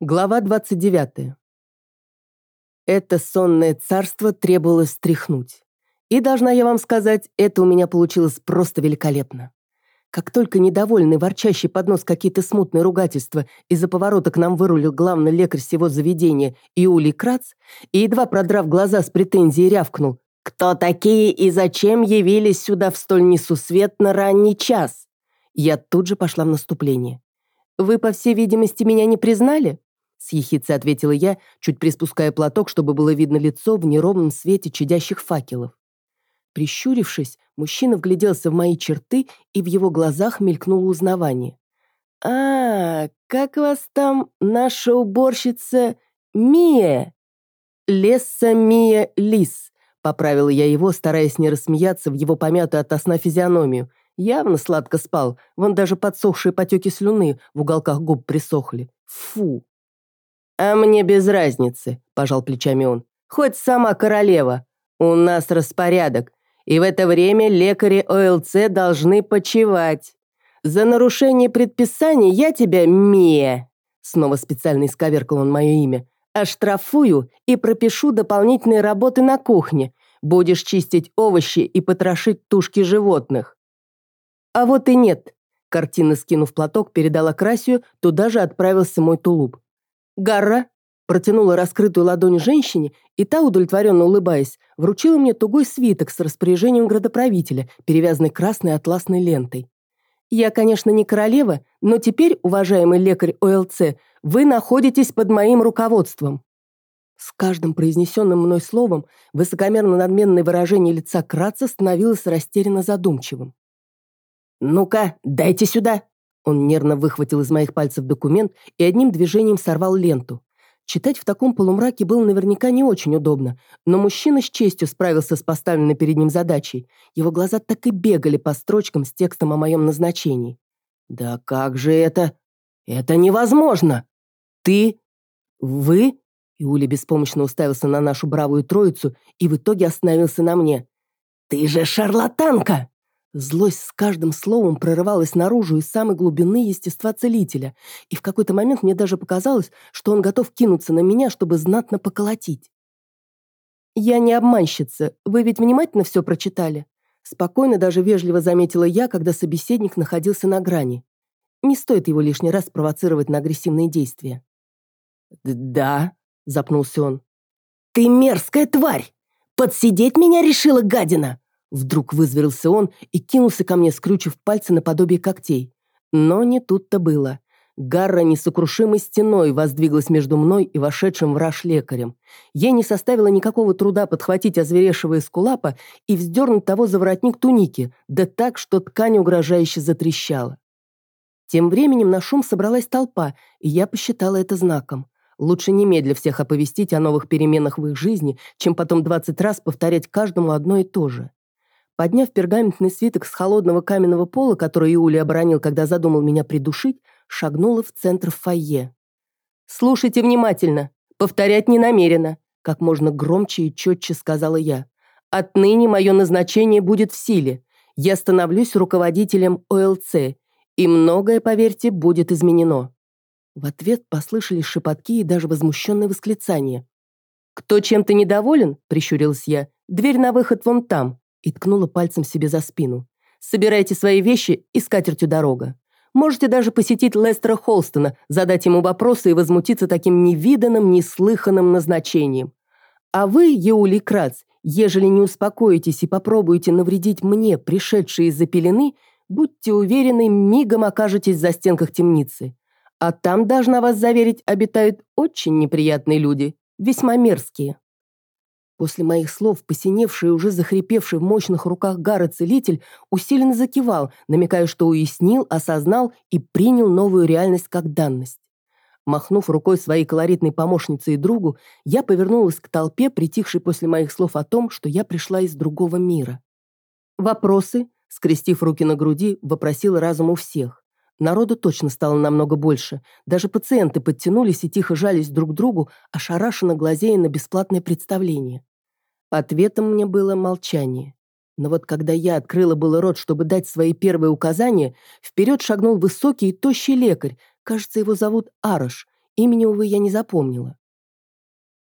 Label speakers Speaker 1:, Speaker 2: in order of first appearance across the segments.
Speaker 1: Глава 29. Это сонное царство требовалось стряхнуть. И, должна я вам сказать, это у меня получилось просто великолепно. Как только недовольный, ворчащий под нос какие-то смутные ругательства из-за поворота к нам вырулил главный лекарь всего заведения Иулий Крац и, едва продрав глаза с претензией, рявкнул «Кто такие и зачем явились сюда в столь несусветно ранний час?» Я тут же пошла в наступление. «Вы, по всей видимости, меня не признали?» С ехицей ответила я, чуть приспуская платок, чтобы было видно лицо в неровном свете чадящих факелов. Прищурившись, мужчина вгляделся в мои черты, и в его глазах мелькнуло узнавание. «А, как вас там наша уборщица Мия?» «Лесса Мия Лис», — поправила я его, стараясь не рассмеяться в его помятую от сна физиономию. Явно сладко спал, вон даже подсохшие потеки слюны в уголках губ присохли. Фу! «А мне без разницы», – пожал плечами он. «Хоть сама королева. У нас распорядок, и в это время лекари ОЛЦ должны почевать. За нарушение предписаний я тебя, Мия», снова специально исковеркал он мое имя, «оштрафую и пропишу дополнительные работы на кухне. Будешь чистить овощи и потрошить тушки животных». «А вот и нет», Картина, скинув платок, передала Красию, туда же отправился мой тулуп. «Гарра!» Протянула раскрытую ладонь женщине, и та, удовлетворенно улыбаясь, вручила мне тугой свиток с распоряжением градоправителя, перевязанный красной атласной лентой. «Я, конечно, не королева, но теперь, уважаемый лекарь ОЛЦ, вы находитесь под моим руководством». С каждым произнесенным мной словом высокомерно-надменное выражение лица Кратца становилось растерянно задумчивым. «Ну-ка, дайте сюда!» Он нервно выхватил из моих пальцев документ и одним движением сорвал ленту. Читать в таком полумраке было наверняка не очень удобно, но мужчина с честью справился с поставленной перед ним задачей. Его глаза так и бегали по строчкам с текстом о моем назначении. «Да как же это? Это невозможно! Ты? Вы?» Иуля беспомощно уставился на нашу бравую троицу и в итоге остановился на мне. «Ты же шарлатанка!» Злость с каждым словом прорывалась наружу из самой глубины естества целителя, и в какой-то момент мне даже показалось, что он готов кинуться на меня, чтобы знатно поколотить. «Я не обманщица, вы ведь внимательно все прочитали?» Спокойно, даже вежливо заметила я, когда собеседник находился на грани. Не стоит его лишний раз провоцировать на агрессивные действия. «Да», — запнулся он. «Ты мерзкая тварь! Подсидеть меня решила гадина!» Вдруг вызверился он и кинулся ко мне, скрючив пальцы наподобие когтей. Но не тут-то было. Гарра несокрушимой стеной воздвиглась между мной и вошедшим враж лекарем. Ей не составило никакого труда подхватить озверевшего эскулапа и вздернуть того за воротник туники, да так, что ткань угрожающе затрещала. Тем временем на шум собралась толпа, и я посчитала это знаком. Лучше немедля всех оповестить о новых переменах в их жизни, чем потом двадцать раз повторять каждому одно и то же. Подняв пергаментный свиток с холодного каменного пола, который Иуля оборонил, когда задумал меня придушить, шагнула в центр фойе. «Слушайте внимательно. Повторять не намерена», как можно громче и четче сказала я. «Отныне мое назначение будет в силе. Я становлюсь руководителем ОЛЦ, и многое, поверьте, будет изменено». В ответ послышались шепотки и даже возмущенные восклицания. «Кто чем-то недоволен?» – прищурилась я. «Дверь на выход вон там и ткнула пальцем себе за спину. «Собирайте свои вещи и скатертью дорога. Можете даже посетить Лестера Холстона, задать ему вопросы и возмутиться таким невиданным, неслыханным назначением. А вы, Еули Крац, ежели не успокоитесь и попробуете навредить мне, пришедшие из-за пелены, будьте уверены, мигом окажетесь за стенках темницы. А там, должна вас заверить, обитают очень неприятные люди, весьма мерзкие». После моих слов, посиневший и уже захрипевший в мощных руках Гара целитель усиленно закивал, намекая, что уяснил, осознал и принял новую реальность как данность. Махнув рукой своей колоритной помощнице и другу, я повернулась к толпе, притихшей после моих слов о том, что я пришла из другого мира. «Вопросы?» — скрестив руки на груди, вопросила разум у всех. Народу точно стало намного больше. Даже пациенты подтянулись и тихо жались друг к другу, ошарашенно глазея на бесплатное представление. Ответом мне было молчание. Но вот когда я открыла было рот, чтобы дать свои первые указания, вперед шагнул высокий и тощий лекарь, кажется, его зовут Арыш, Имени, увы, я не запомнила.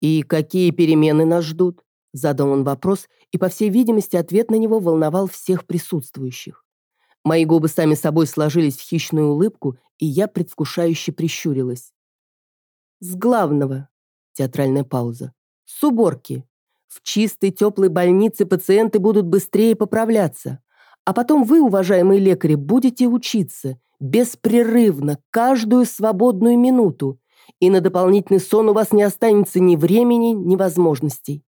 Speaker 1: «И какие перемены нас ждут?» Задал он вопрос, и, по всей видимости, ответ на него волновал всех присутствующих. Мои губы сами собой сложились в хищную улыбку, и я предвкушающе прищурилась. «С главного», — театральная пауза, — «с уборки. В чистой теплой больнице пациенты будут быстрее поправляться. А потом вы, уважаемые лекари, будете учиться беспрерывно, каждую свободную минуту, и на дополнительный сон у вас не останется ни времени, ни возможностей.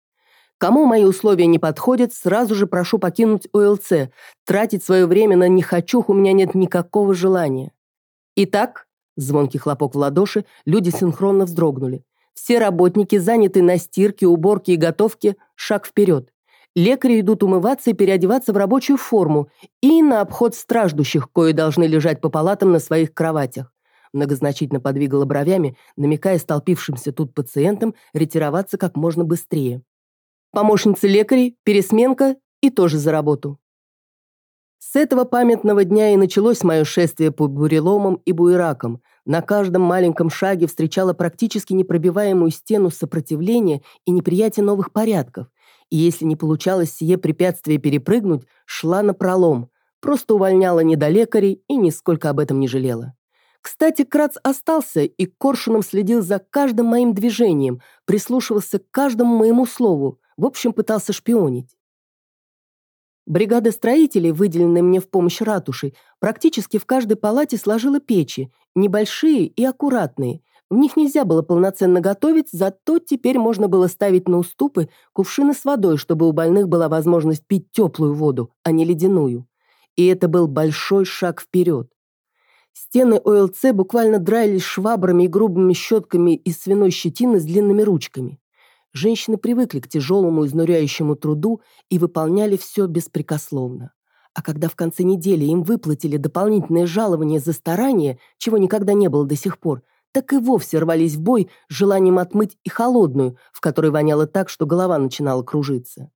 Speaker 1: Кому мои условия не подходят, сразу же прошу покинуть ОЛЦ. Тратить свое время на «нехочух» у меня нет никакого желания. Итак, звонкий хлопок в ладоши, люди синхронно вздрогнули. Все работники заняты на стирке, уборке и готовке, шаг вперед. Лекари идут умываться и переодеваться в рабочую форму и на обход страждущих, кои должны лежать по палатам на своих кроватях. Многозначительно подвигала бровями, намекая столпившимся тут пациентам ретироваться как можно быстрее. Помощница лекарей, пересменка и тоже за работу. С этого памятного дня и началось мое шествие по буреломам и буеракам. На каждом маленьком шаге встречала практически непробиваемую стену сопротивления и неприятия новых порядков. И если не получалось сие препятствие перепрыгнуть, шла на пролом, просто увольняла недолекарей и нисколько об этом не жалела. Кстати, Крац остался и коршуном следил за каждым моим движением, прислушивался к каждому моему слову, в общем, пытался шпионить. Бригада строителей, выделенная мне в помощь ратушей, практически в каждой палате сложила печи, небольшие и аккуратные. В них нельзя было полноценно готовить, зато теперь можно было ставить на уступы кувшины с водой, чтобы у больных была возможность пить теплую воду, а не ледяную. И это был большой шаг вперед. Стены ОЛЦ буквально драились швабрами и грубыми щетками из свиной щетины с длинными ручками. Женщины привыкли к тяжелому, изнуряющему труду и выполняли все беспрекословно. А когда в конце недели им выплатили дополнительное жалование за старание, чего никогда не было до сих пор, так и вовсе рвались в бой с желанием отмыть и холодную, в которой воняло так, что голова начинала кружиться.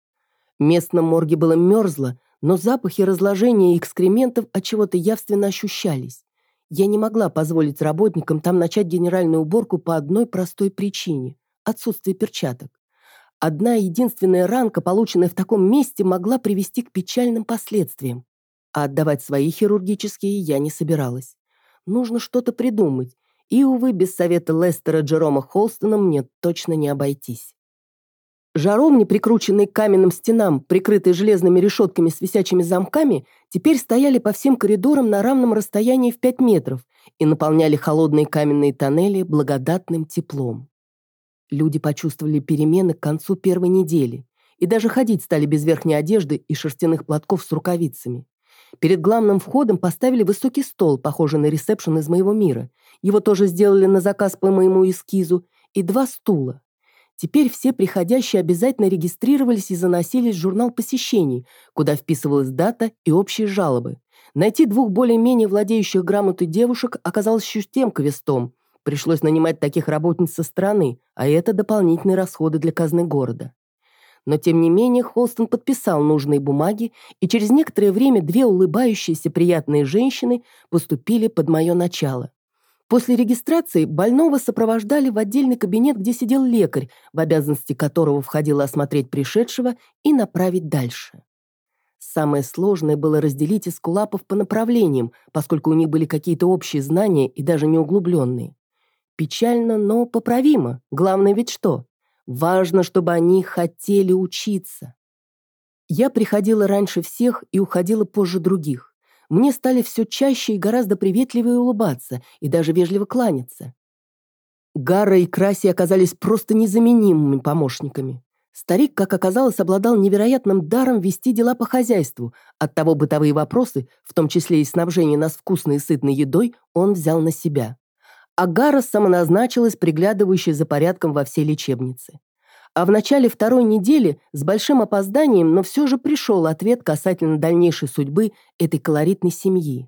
Speaker 1: В местном морге было мерзло, но запахи разложения и экскрементов от чего-то явственно ощущались. Я не могла позволить работникам там начать генеральную уборку по одной простой причине отсутствие перчаток. Одна единственная ранка, полученная в таком месте, могла привести к печальным последствиям. А отдавать свои хирургические я не собиралась. Нужно что-то придумать, и, увы, без совета Лестера Джерома Холстона мне точно не обойтись. Жаровни, прикрученные к каменным стенам, прикрытые железными решетками с висячими замками, теперь стояли по всем коридорам на равном расстоянии в 5 метров и наполняли холодные каменные тоннели благодатным теплом. Люди почувствовали перемены к концу первой недели и даже ходить стали без верхней одежды и шерстяных платков с рукавицами. Перед главным входом поставили высокий стол, похожий на ресепшн из моего мира. Его тоже сделали на заказ по моему эскизу, и два стула. Теперь все приходящие обязательно регистрировались и заносились в журнал посещений, куда вписывалась дата и общие жалобы. Найти двух более-менее владеющих грамотой девушек оказалось еще тем квестом, Пришлось нанимать таких работниц со стороны, а это дополнительные расходы для казны города. Но тем не менее Холстон подписал нужные бумаги, и через некоторое время две улыбающиеся приятные женщины поступили под мое начало. После регистрации больного сопровождали в отдельный кабинет, где сидел лекарь, в обязанности которого входило осмотреть пришедшего и направить дальше. Самое сложное было разделить эскулапов по направлениям, поскольку у них были какие-то общие знания и даже неуглубленные. Печально, но поправимо. Главное ведь что? Важно, чтобы они хотели учиться. Я приходила раньше всех и уходила позже других. Мне стали все чаще и гораздо приветливее улыбаться и даже вежливо кланяться. Гара и Краси оказались просто незаменимыми помощниками. Старик, как оказалось, обладал невероятным даром вести дела по хозяйству. Оттого бытовые вопросы, в том числе и снабжение нас вкусной и сытной едой, он взял на себя. Агара самоназначилась приглядывающей за порядком во всей лечебнице. А в начале второй недели с большим опозданием, но все же пришел ответ касательно дальнейшей судьбы этой колоритной семьи.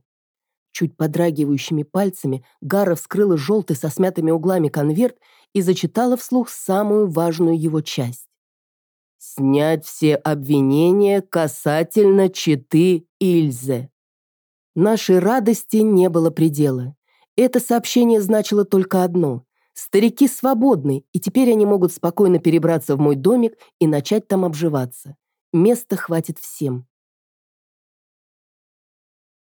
Speaker 1: Чуть подрагивающими пальцами Гара вскрыла желтый со смятыми углами конверт и зачитала вслух самую важную его часть. «Снять все обвинения касательно Читы Ильзе». Нашей радости не было предела. Это сообщение значило только одно. Старики свободны, и теперь они могут спокойно перебраться в мой домик и начать там обживаться. Места хватит всем.